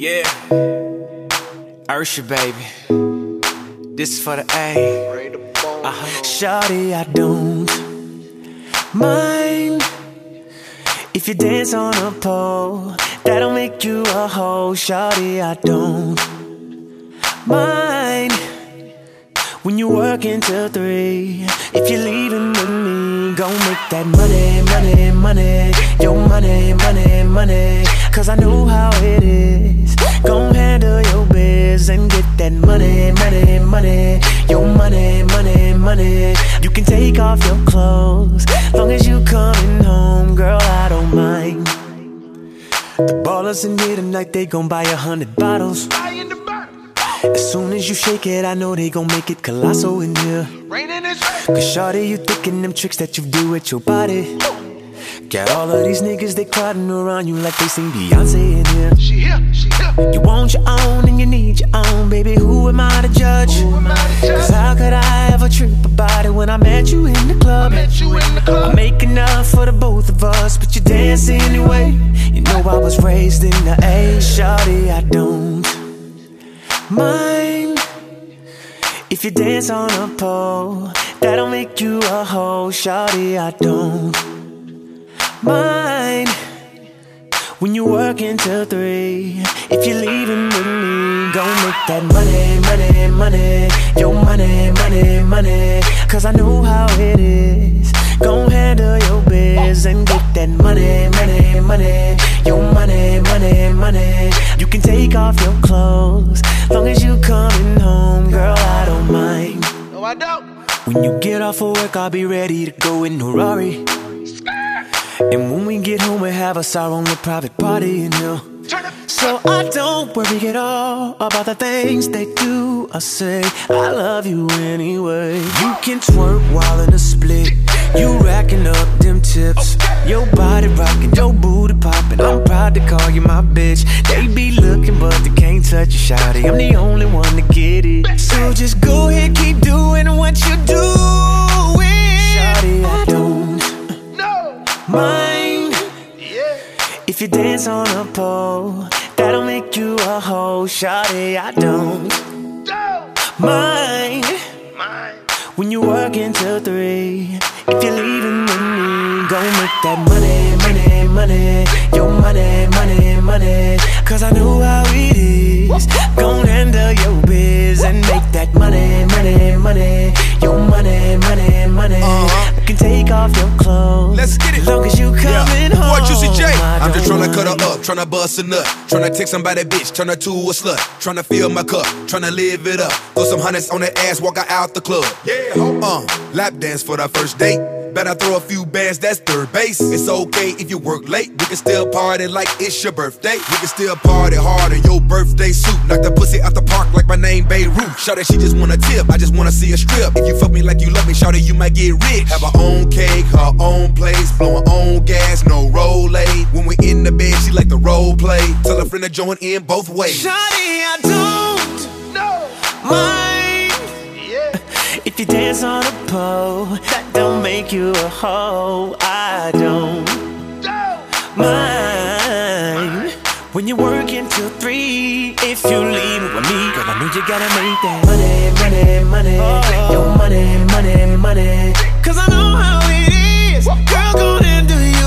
Yeah. Usher, baby. This is for the A. Uh-huh. Shawty, I don't mind if you dance on a pole. That'll make you a hoe. Shawty, I don't mind when you work until three. If you're leaving with me, gon' make that money, money, money. Your money, money, money. Cause I know how it is. Off your clothes. Long as you coming home, girl, I don't mind. The ballers in here tonight, they gon' buy a hundred bottles. As soon as you shake it, I know they gon' make it colossal in here. Cause shawty, you thinking them tricks that you do with your body. Got all of these niggas, they crowding around you like they sing Beyonce in here. She here, she here. You want your own and you need your own, baby. Who am I to judge? Who am I to judge? Cause how could I ever trip about it when I met you in I make enough for the both of us, but you dance anyway. You know I was raised in the A. Shawty, I don't mind if you dance on a pole. That'll make you a hoe. Shawty, I don't mind when you work until three. If you're leaving with me, gon' make that money, money, money. Money, money, money. Your money, money, money. You can take off your clothes. Long as you coming home, girl, I don't mind. No, I don't. When you get off of work, I'll be ready to go in a Rari. And when we get home, we have us our own little private party you know. So I don't worry at all about the things they do I say. I love you anyway. You can twerk while in a split. You racking up them tips. Your body rocking, your booty popping. I'm proud to call you my bitch. They be looking, but they can't touch you, shawty. I'm the only one to get it. So just go ahead, keep doing what you're doing. Shawty, I don't No. mind. Yeah. If you dance on a pole, that'll make you a hoe. Shawty, I don't No. mind Mine. when you work until three. If you're leaving with me, go make that money, money, money. Your money, money, money. Cause I know how it is. Gon' handle your biz and make that money, money, money. Your money, money, money. Uh-huh. I can take off your clothes. Let's get it. Long as you coming home. Boy, Juicy J. I I'm just tryna cut her up, tryna bust a nut, tryna take somebody bitch, turn her to a slut, tryna fill my cup, tryna live it up. Throw some hundreds on that ass, walk her out the club. Yeah, uh, lap dance for the first date. Better throw a few bands, that's third base. It's okay if you work late, we can still party like it's your birthday. We can still party hard in your birthday suit. Knock the pussy out the park like my name Babe Ruth. Shout that she just wanna tip, I just wanna see a strip. If you fuck me like you love me, shout it, you might get rich. Have her own cake, her own place, blow her own gas, no roll When we in the bed, she like the role play. Tell a friend to join in both ways. Shawty, I don't you dance on a pole. That don't make you a hoe. I don't mind when you work until three. If you leave with me, girl, I know you gotta make that money, money, money. Your money, money, money. Cause I know how it is. Girl, go and do your